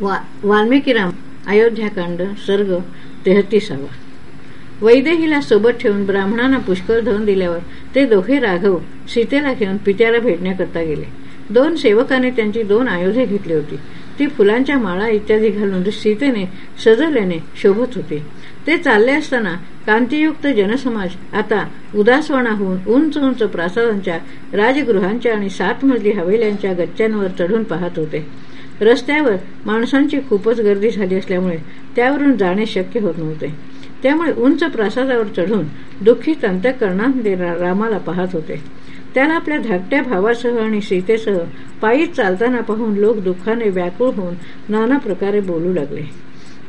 वा वाल्मिकीराम अयोध्याकांड सर्ग तेहतीसावा. वैदेहीला सोबत ठेवून ब्राह्मणांना पुष्कळ धन दिल्यावर ते दोघे राघव सीतेला घेऊन पित्याला भेटण्याकरता गेले. दोन सेवकांनी त्यांची दोन आयुधे घेतली होती. ती फुलांच्या माळा इत्यादी घालून सीतेने सजवल्याने शोभत होती. ते चालले असताना कांतीयुक्त जनसमाज आता उदासवाणा होऊन उंच उंच प्रासादांच्या राजगृहांच्या आणि सात मजली हवेल्यांच्या गच्च्यांवर चढून पाहत होते. रस्त्यावर माणसांची खूपच गर्दी झाली असल्यामुळे त्यावरून जाणे शक्य होत नव्हते. त्यामुळे उंच प्रासादावर चढून दुःखी अंतकरणात रामाला पाहत होते. त्याला आपल्या धाकट्या भावासह आणि सीतेसह पायीत चालताना पाहून लोक दुःखाने व्याकुळ होऊन नाना प्रकारे बोलू लागले.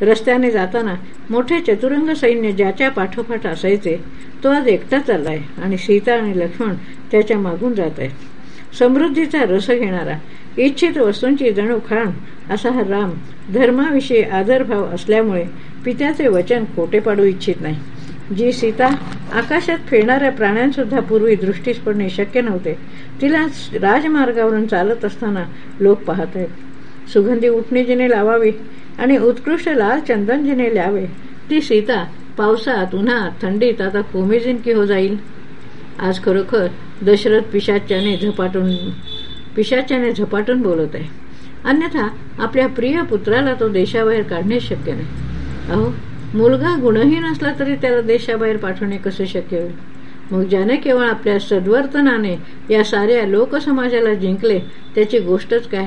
रस्त्याने जाताना मोठे चतुरंग सैन्य ज्याच्या पाठोपाठ असायचे तो आज एकटा चाललाय आणि सीता आणि लक्ष्मण त्याच्या मागून जात आहेत समृद्धीचा रस घेणारा इच्छित वस्तूंची जणू खाण असा हा राम धर्माविषयी आदरभाव असल्यामुळे पित्याचे वचन खोटे पाडू इच्छित नाही. जी सीता आकाशात फिरणाऱ्या प्राण्यांसुद्धा पूर्वी दृष्टीस पडणे शक्य नव्हते तिला राजमार्गावरून चालत असताना लोक पाहत आहेत. सुगंधी उठणी जिने लावावी आणि उत्कृष्ट लाल चंदनजीने लावे ल्यावे. ती सीता पावसात उन्हात थंडीत आता कोमेजिनकी हो जाईल? आज खरोखर दशरथ पिशाच्याने झपाटून पिशाच्याने झपाटून बोलत आहे. अन्यथा आपल्या प्रिय पुत्राला तो देशाबाहेर काढणे शक्य नाही. अहो मुलगा गुणहीन असला तरी त्याला देशाबाहेर पाठवणे कसे शक्य होईल? मग ज्याने केवळ आपल्या सद्वर्तनाने या साऱ्या लोकसमाजाला जिंकले त्याची गोष्टच काय?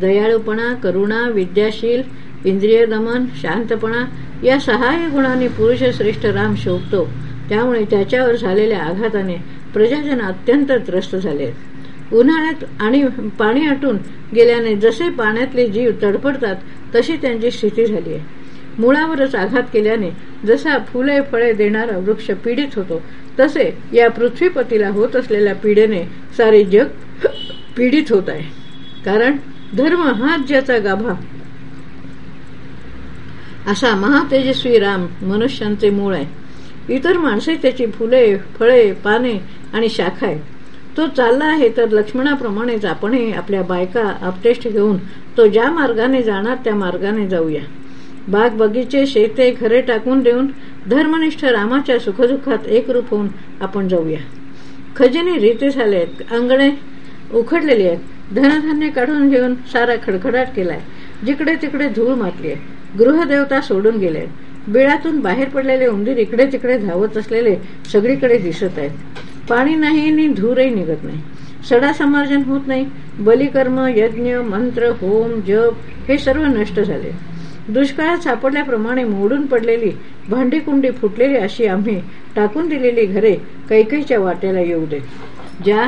दयाळूपणा करुणा विद्याशील इंद्रिय दमन शांतपणा या सहाय्य गुणांनी पुरुष श्रेष्ठ राम शोभतो. त्यामुळे त्याच्यावर झालेल्या आघाताने प्रजाजन अत्यंत त्रस्त झाले उन्हाळ्यात आणि पाणी आटून गेल्याने जसे पाण्यातले जीव तडपडतात तशी त्यांची स्थिती झाली आहे. मुळावरच आघात केल्याने जसा फुले फळे देणारा वृक्ष पीडित होतो तसे या पृथ्वीपतीला होत असलेल्या पीडेने सारे जग पीडित होत आहे. कारण धर्म हाच ज्याचा गाभा. असा महातेजस्वी राम मनुष्यांचे मूळ आहे. इतर माणसे त्याची फुले फळे पाने आणि शाखा आहेत. तो चालला आहे तर लक्ष्मणाप्रमाणेच आपणही आपल्या बायका अपटेष्ट घेऊन तो ज्या मार्गाने जाणार त्या मार्गाने जाऊया. बाग बगीचे शेते घरे टाकून देऊन धर्मनिष्ठ रामाच्या सुखदुःखात एकरूप होऊन आपण जाऊया. खजिने रीती झाले आहेत अंगणे उखडलेली आहेत धनधान्य काढून घेऊन सारा खडखडाट केलाय. जिकडे तिकडे धूळ मातली आहे गृहदेवता सोडून गेले बिळातून बाहेर पडलेले उंदीर इकडे तिकडे धावत असलेले सगळीकडे दिसत आहेत. पाणी नाही आणि धूरही निघत नाही. सडा समार्जन होत नाही. बलिकर्म यज्ञ मंत्र होम जप हे सर्व नष्ट झाले. दुष्काळात सापडल्याप्रमाणे मोडून पडलेली भांडी कुंडी फुटलेली अशी आम्ही टाकून दिलेली घरे कैकईच्या वाट्याला येऊ दे ज्या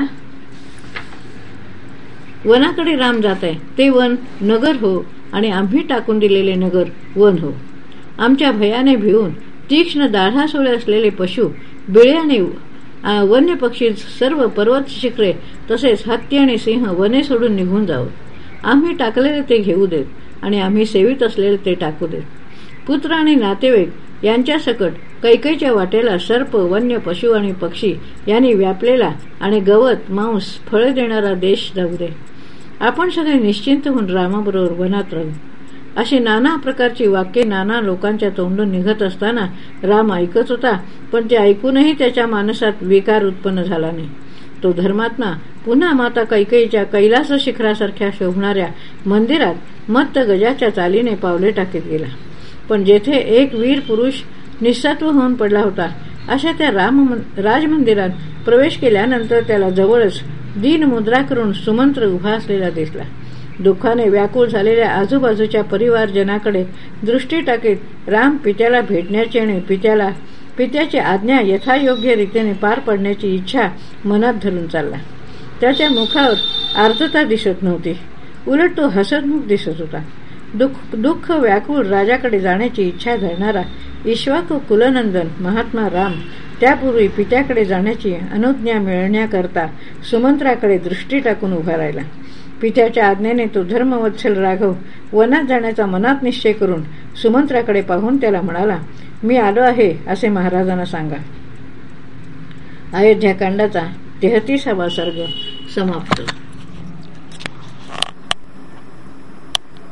वनाकडे राम जात आहे ते वन नगर हो आणि आम्ही टाकून दिलेले नगर वन हो. आमच्या भयाने भिवून तीक्ष्ण दाढा सोळे असलेले पशु बिळ्याने वन्य पक्षी सर्व पर्वत शिखरे तसेच हत्ती आणि सिंह वने सोडून निघून जाऊ. आम्ही टाकलेले ते घेऊ देत आणि आम्ही सेवित असलेले ते टाकू देत. पुत्र आणि नातेवाईक यांच्या सकट कैकईच्या वाटेला सर्प वन्य पशु आणि पक्षी यांनी व्यापलेला आणि गवत मांस फळे देणारा देश जाऊ दे. आपण सगळे निश्चिंत होऊन रामाबरोबर वनात राहू. अशी नाना प्रकारची वाक्ये नाना लोकांच्या तोंडून निघत असताना राम ऐकत होता पण ते ऐकूनही त्याच्या मानसात विकार उत्पन्न झाला नाही. तो धर्मात्मा पुन्हा माता कैकईच्या कैलास शिखरासारख्या शोभणाऱ्या मंदिरात मत्त गजाच्या चालीने पावले टाकीत गेला. पण जेथे एक वीर पुरुष निस्सत्व होऊन पडला होता अशा त्या राम राजमंदिरात प्रवेश केल्यानंतर त्याला जवळच दीन मुद्रा करून सुमंत्र उभा असलेला दिसला. दुःखाने व्याकुळ झालेल्या आजूबाजूच्या परिवारजनाकडे दृष्टी टाकीत राम पित्याला भेटण्याची आणि पित्याला पित्याची आज्ञा यथायोग्य रीतीने पार पडण्याची इच्छा मनात धरून चालला. त्याच्या मुखावर आर्द्रता दिसत नव्हती. उलट तो हसतमुख दिसत होता. दुःख दुःख व्याकुळ राजाकडे जाण्याची इच्छा धरणारा ईश्वाक कुलनंदन महात्मा राम त्यापूर्वी पित्याकडे जाण्याची अनुज्ञा मिळण्याकरता सुमंत्राकडे दृष्टी टाकून उभा राहिला. पित्याच्या आज्ञेने तो धर्मवत्सल राघव वनात जाण्याचा मनात निश्चय करून सुमंत्राकडे पाहून त्याला म्हणाला मी आलो आहे असे महाराजांना सांगा. अयोध्याकांडाचा तेहतीसावा सर्ग समाप्त.